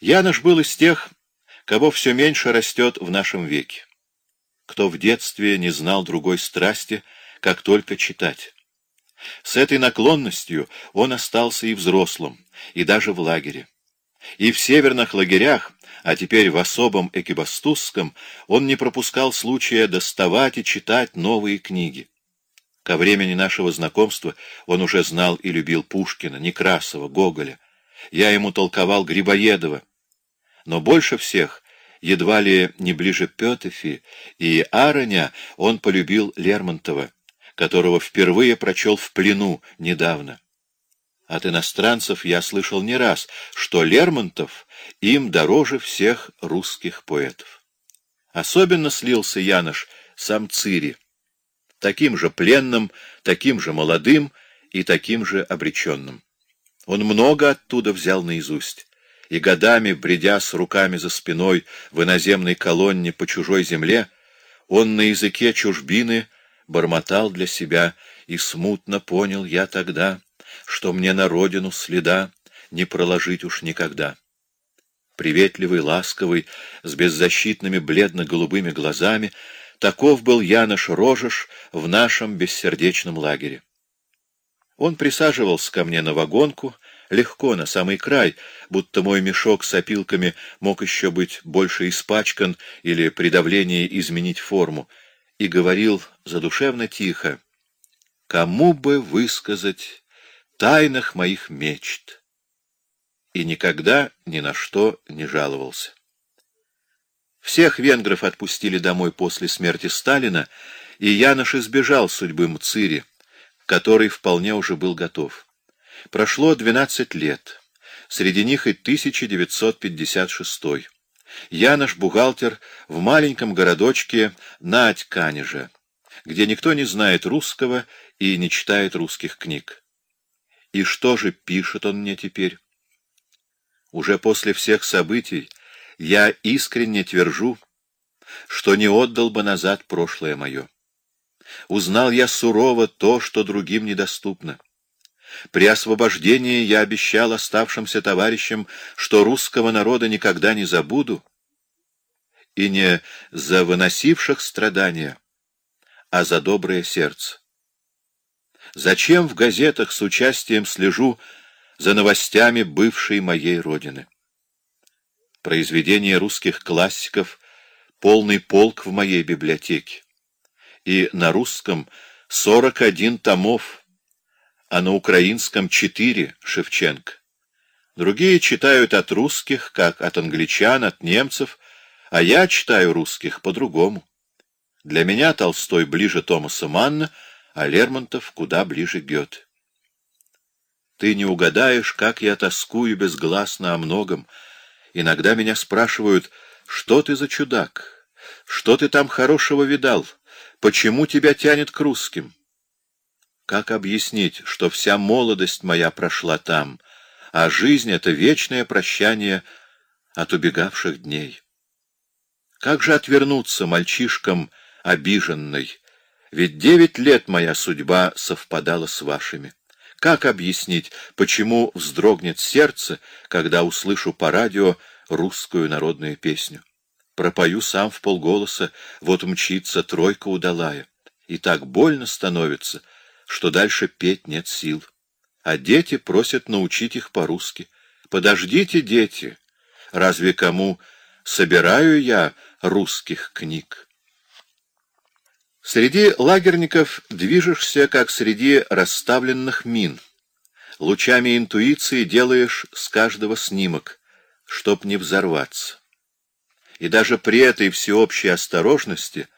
Янош был из тех, кого все меньше растет в нашем веке, кто в детстве не знал другой страсти, как только читать. С этой наклонностью он остался и взрослым, и даже в лагере. И в северных лагерях, а теперь в особом экибастузском, он не пропускал случая доставать и читать новые книги. Ко времени нашего знакомства он уже знал и любил Пушкина, Некрасова, Гоголя. Я ему толковал Грибоедова. Но больше всех, едва ли не ближе Петефи и Ароня, он полюбил Лермонтова, которого впервые прочел в плену недавно. От иностранцев я слышал не раз, что Лермонтов им дороже всех русских поэтов. Особенно слился Янош сам Цири, таким же пленным, таким же молодым и таким же обреченным. Он много оттуда взял наизусть, и годами, бредя с руками за спиной в иноземной колонне по чужой земле, он на языке чужбины бормотал для себя, и смутно понял я тогда — что мне на родину следа не проложить уж никогда. Приветливый, ласковый, с беззащитными бледно-голубыми глазами, таков был Янош Рожеш в нашем бессердечном лагере. Он присаживался ко мне на вагонку, легко, на самый край, будто мой мешок с опилками мог еще быть больше испачкан или при давлении изменить форму, и говорил задушевно тихо, «Кому бы высказать тайнах моих мечт. И никогда ни на что не жаловался. Всех венгров отпустили домой после смерти Сталина, и Янош избежал судьбы Мцири, который вполне уже был готов. Прошло 12 лет, среди них и 1956 -й. Янош — бухгалтер в маленьком городочке Надьканеже, где никто не знает русского и не читает русских книг. И что же пишет он мне теперь? Уже после всех событий я искренне твержу, что не отдал бы назад прошлое мое. Узнал я сурово то, что другим недоступно. При освобождении я обещал оставшимся товарищам, что русского народа никогда не забуду, и не за выносивших страдания, а за доброе сердце. Зачем в газетах с участием слежу за новостями бывшей моей родины? Произведения русских классиков — полный полк в моей библиотеке. И на русском сорок один томов, а на украинском четыре Шевченко. Другие читают от русских, как от англичан, от немцев, а я читаю русских по-другому. Для меня Толстой ближе Томаса Манна — а Лермонтов куда ближе Гёте. Ты не угадаешь, как я тоскую безгласно о многом. Иногда меня спрашивают, что ты за чудак, что ты там хорошего видал, почему тебя тянет к русским. Как объяснить, что вся молодость моя прошла там, а жизнь — это вечное прощание от убегавших дней? Как же отвернуться мальчишкам обиженной, ведь девять лет моя судьба совпадала с вашими. Как объяснить, почему вздрогнет сердце, когда услышу по радио русскую народную песню? Пропою сам в полголоса, вот мчится тройка удалая. И так больно становится, что дальше петь нет сил. А дети просят научить их по-русски. Подождите, дети, разве кому собираю я русских книг? Среди лагерников движешься, как среди расставленных мин. Лучами интуиции делаешь с каждого снимок, чтоб не взорваться. И даже при этой всеобщей осторожности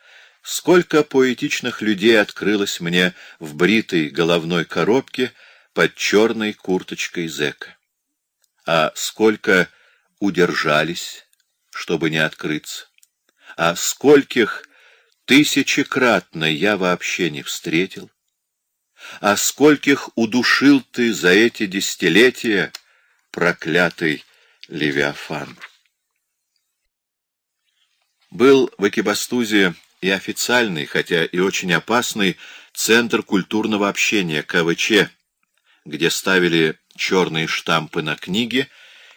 сколько поэтичных людей открылось мне в бритой головной коробке под черной курточкой зэка. А сколько удержались, чтобы не открыться. А скольких Тысячекратно я вообще не встретил. А скольких удушил ты за эти десятилетия, проклятый Левиафан. Был в Экибастузе и официальный, хотя и очень опасный, Центр культурного общения КВЧ, где ставили черные штампы на книги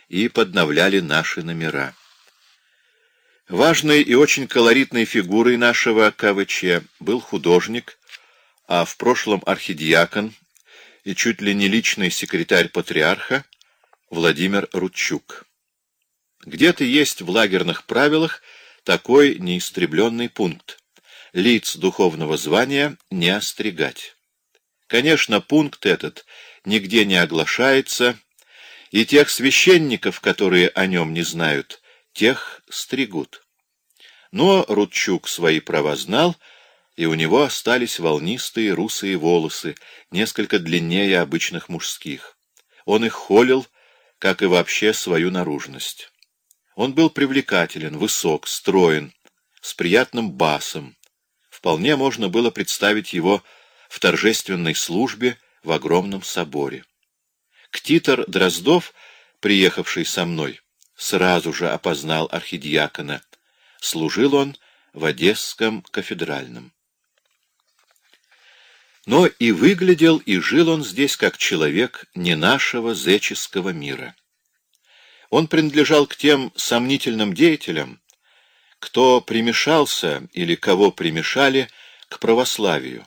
и подновляли наши номера. Важной и очень колоритной фигурой нашего КВЧ был художник, а в прошлом архидиакон и чуть ли не личный секретарь патриарха Владимир Рудчук. Где-то есть в лагерных правилах такой неистребленный пункт. Лиц духовного звания не остригать. Конечно, пункт этот нигде не оглашается, и тех священников, которые о нем не знают, тех стригут. Но Рудчук свои права знал, и у него остались волнистые русые волосы, несколько длиннее обычных мужских. Он их холил, как и вообще свою наружность. Он был привлекателен, высок, строен, с приятным басом. Вполне можно было представить его в торжественной службе в огромном соборе. Ктитор Дроздов, приехавший со мной, сразу же опознал архидиакона. Служил он в Одесском кафедральном. Но и выглядел, и жил он здесь как человек не нашего зеческого мира. Он принадлежал к тем сомнительным деятелям, кто примешался или кого примешали к православию.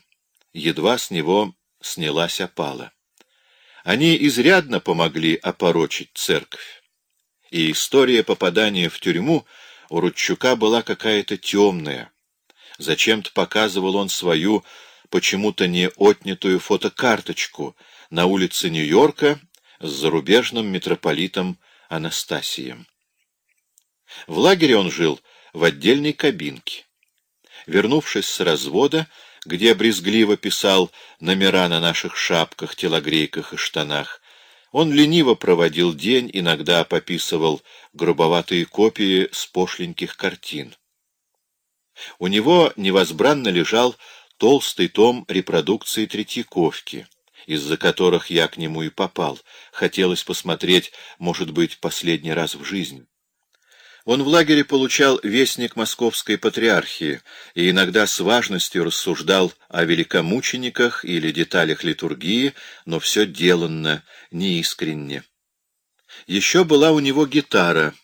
Едва с него снялась опала. Они изрядно помогли опорочить церковь. И история попадания в тюрьму у Рудчука была какая-то темная. Зачем-то показывал он свою почему-то не отнятую фотокарточку на улице Нью-Йорка с зарубежным митрополитом Анастасием. В лагере он жил в отдельной кабинке. Вернувшись с развода, где брезгливо писал номера на наших шапках, телогрейках и штанах, он лениво проводил день, иногда пописывал грубоватые копии с пошленьких картин. У него невозбранно лежал толстый том репродукции Третьяковки, из-за которых я к нему и попал. Хотелось посмотреть, может быть, последний раз в жизни. Он в лагере получал вестник московской патриархии и иногда с важностью рассуждал о великомучениках или деталях литургии, но все деланно, неискренне. Еще была у него гитара,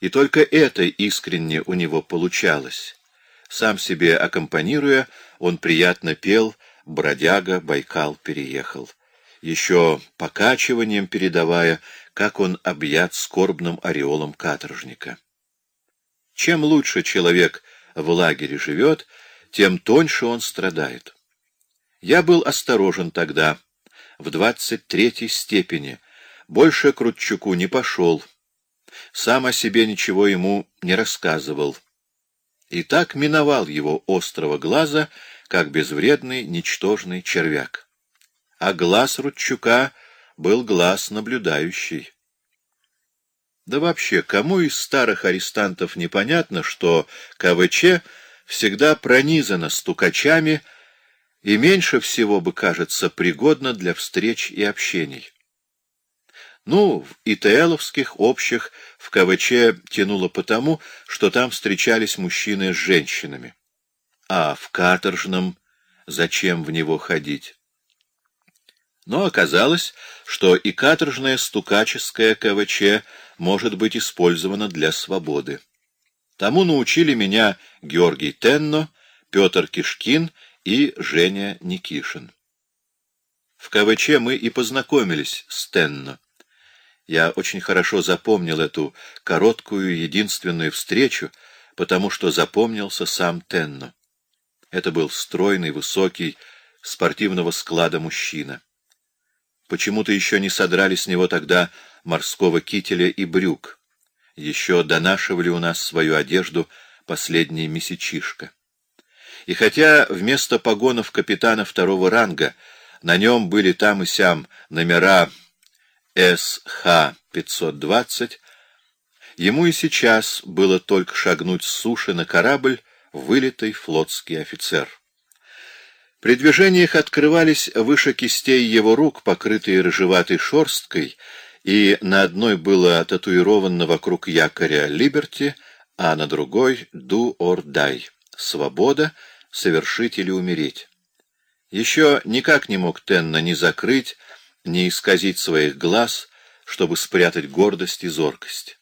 и только это искренне у него получалось. Сам себе аккомпанируя, он приятно пел «Бродяга Байкал переехал», еще покачиванием передавая, как он объят скорбным ореолом каторжника. Чем лучше человек в лагере живет, тем тоньше он страдает. Я был осторожен тогда, в двадцать третьей степени, больше к Рудчуку не пошел, сам о себе ничего ему не рассказывал, и так миновал его острого глаза, как безвредный, ничтожный червяк. А глаз Рудчука был глаз наблюдающий. Да вообще, кому из старых арестантов непонятно, что КВЧ всегда пронизано стукачами и меньше всего бы, кажется, пригодно для встреч и общений. Ну, в ИТЛовских общих в КВЧ тянуло потому, что там встречались мужчины с женщинами. А в каторжном зачем в него ходить? Но оказалось, что и каторжное стукаческое КВЧ может быть использовано для свободы. Тому научили меня Георгий Тенно, Петр Кишкин и Женя Никишин. В КВЧ мы и познакомились с Тенно. Я очень хорошо запомнил эту короткую единственную встречу, потому что запомнился сам Тенно. Это был стройный, высокий, спортивного склада мужчина. Почему-то еще не содрали с него тогда морского кителя и брюк. Еще донашивали у нас свою одежду последний месячишка. И хотя вместо погонов капитана второго ранга на нем были там и сям номера СХ-520, ему и сейчас было только шагнуть с суши на корабль вылитый флотский офицер. При движениях открывались выше кистей его рук, покрытые рыжеватой шерсткой, и на одной было татуировано вокруг якоря «Либерти», а на другой «Do or die» — «Свобода», «Совершить или умереть». Еще никак не мог Тенна ни закрыть, не исказить своих глаз чтобы спрятать гордость и зоркость.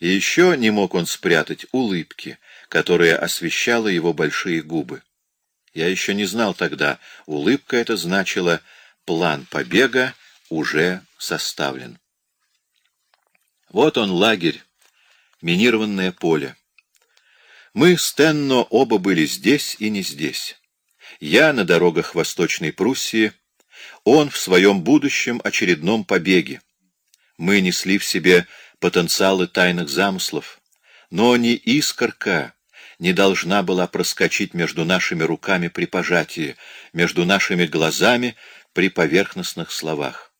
И еще не мог он спрятать улыбки, которая освещала его большие губы. Я еще не знал тогда, улыбка это значила план побега уже составлен. Вот он лагерь, минированное поле. Мы с Тенно оба были здесь и не здесь. Я на дорогах Восточной Пруссии, он в своем будущем очередном побеге. Мы несли в себе потенциалы тайных замыслов, но ни искорка не должна была проскочить между нашими руками при пожатии, между нашими глазами при поверхностных словах.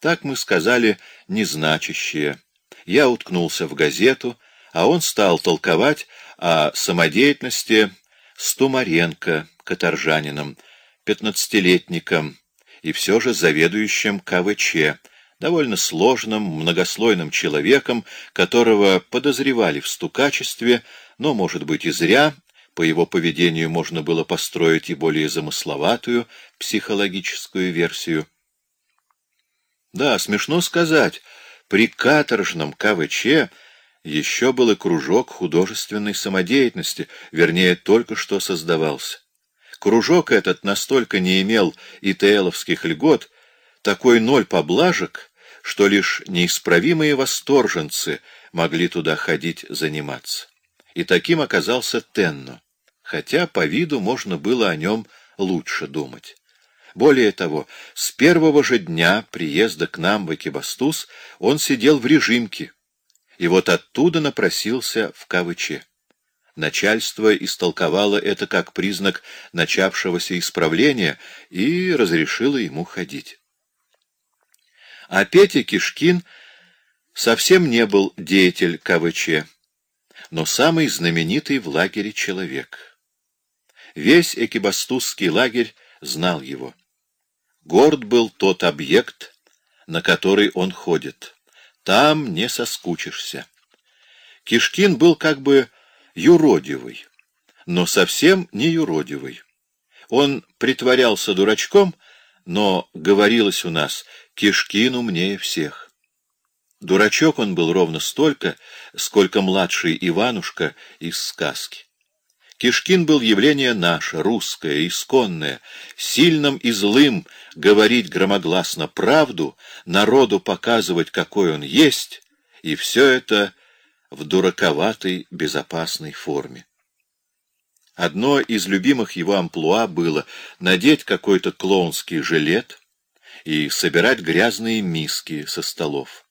Так мы сказали незначащее. Я уткнулся в газету, а он стал толковать о самодеятельности Стумаренко, каторжанином, пятнадцатилетником и все же заведующим КВЧ, довольно сложным, многослойным человеком, которого подозревали в стукачестве, но, может быть, и зря, по его поведению можно было построить и более замысловатую психологическую версию. Да, смешно сказать, при каторжном КВЧ еще был и кружок художественной самодеятельности, вернее, только что создавался. Кружок этот настолько не имел ИТЛовских льгот, такой ноль поблажек, что лишь неисправимые восторженцы могли туда ходить заниматься. И таким оказался Тенно, хотя по виду можно было о нем лучше думать. Более того, с первого же дня приезда к нам в Экибастуз он сидел в режимке, и вот оттуда напросился в КВЧ. Начальство истолковало это как признак начавшегося исправления и разрешило ему ходить. А Петя Кишкин совсем не был деятель КВЧ, но самый знаменитый в лагере человек. Весь экибастузский лагерь знал его. Горд был тот объект, на который он ходит. Там не соскучишься. Кишкин был как бы юродивый, но совсем не юродивый. Он притворялся дурачком, но говорилось у нас, Кишкин умнее всех. Дурачок он был ровно столько, сколько младший Иванушка из сказки. Кишкин был явление наше, русское, исконное, сильным и злым говорить громогласно правду, народу показывать, какой он есть, и все это в дураковатой, безопасной форме. Одно из любимых его амплуа было надеть какой-то клоунский жилет и собирать грязные миски со столов.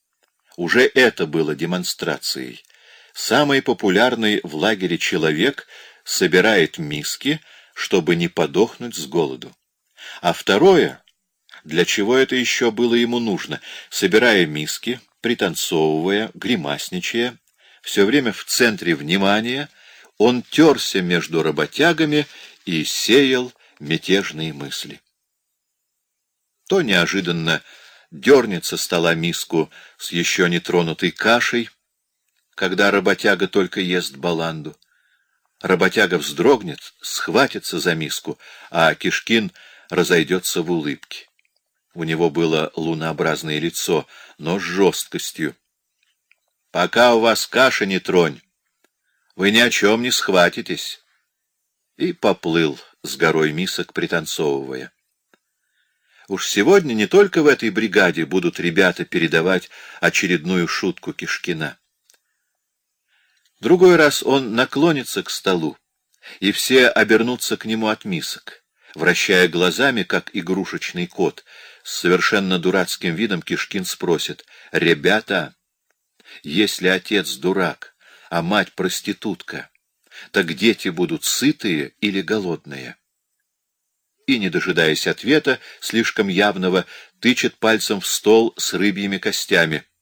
Уже это было демонстрацией. Самый популярный в лагере человек — собирает миски, чтобы не подохнуть с голоду. А второе, для чего это еще было ему нужно, собирая миски, пританцовывая, гримасничая, все время в центре внимания, он терся между работягами и сеял мятежные мысли. То неожиданно дернет со стола миску с еще не тронутой кашей, когда работяга только ест баланду, Работяга вздрогнет, схватится за миску, а Кишкин разойдется в улыбке. У него было лунообразное лицо, но с жесткостью. — Пока у вас каша не тронь, вы ни о чем не схватитесь. И поплыл с горой мисок, пританцовывая. Уж сегодня не только в этой бригаде будут ребята передавать очередную шутку Кишкина. Другой раз он наклонится к столу, и все обернутся к нему от мисок. Вращая глазами, как игрушечный кот, с совершенно дурацким видом Кишкин спросит, «Ребята, если отец дурак, а мать проститутка, так дети будут сытые или голодные?» И, не дожидаясь ответа, слишком явного, тычет пальцем в стол с рыбьими костями —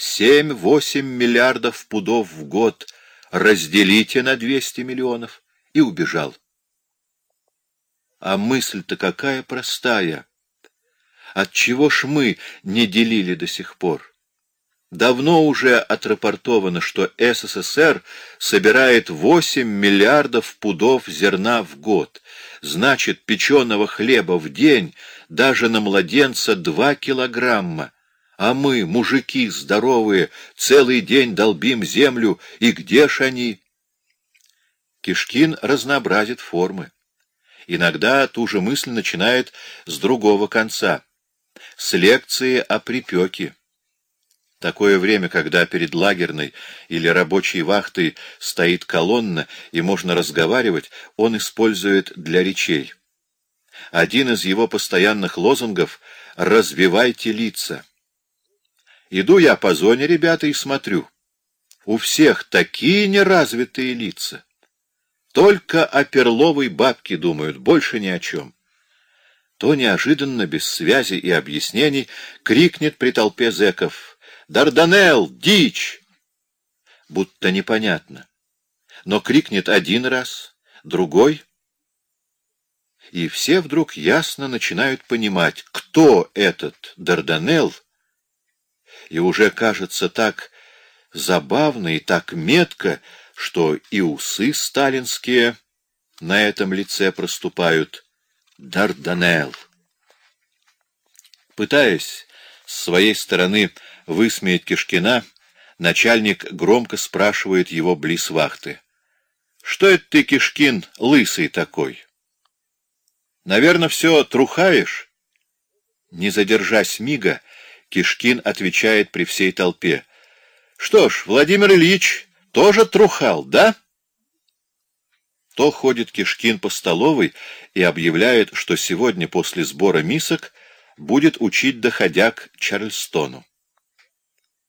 Семь-восемь миллиардов пудов в год разделите на двести миллионов. И убежал. А мысль-то какая простая. Отчего ж мы не делили до сих пор? Давно уже отрапортовано, что СССР собирает 8 миллиардов пудов зерна в год. Значит, печеного хлеба в день даже на младенца 2 килограмма А мы, мужики здоровые, целый день долбим землю, и где ж они? Кишкин разнообразит формы. Иногда ту же мысль начинает с другого конца, с лекции о припеке. Такое время, когда перед лагерной или рабочей вахтой стоит колонна и можно разговаривать, он использует для речей. Один из его постоянных лозунгов — «Развивайте лица». Иду я по зоне, ребята, и смотрю. У всех такие неразвитые лица. Только о перловой бабке думают, больше ни о чем. То неожиданно, без связи и объяснений, крикнет при толпе зэков «Дарданелл! Дичь!» Будто непонятно. Но крикнет один раз, другой — и все вдруг ясно начинают понимать, кто этот Дарданелл, и уже кажется так забавно и так метко, что и усы сталинские на этом лице проступают. Дарданелл. Пытаясь с своей стороны высмеять Кишкина, начальник громко спрашивает его близ вахты. «Что это ты, Кишкин, лысый такой?» Наверное, все трухаешь? Не задержась мига, Кишкин отвечает при всей толпе. Что ж, Владимир Ильич тоже трухал, да? То ходит Кишкин по столовой и объявляет, что сегодня после сбора мисок будет учить доходяг Чарльстону.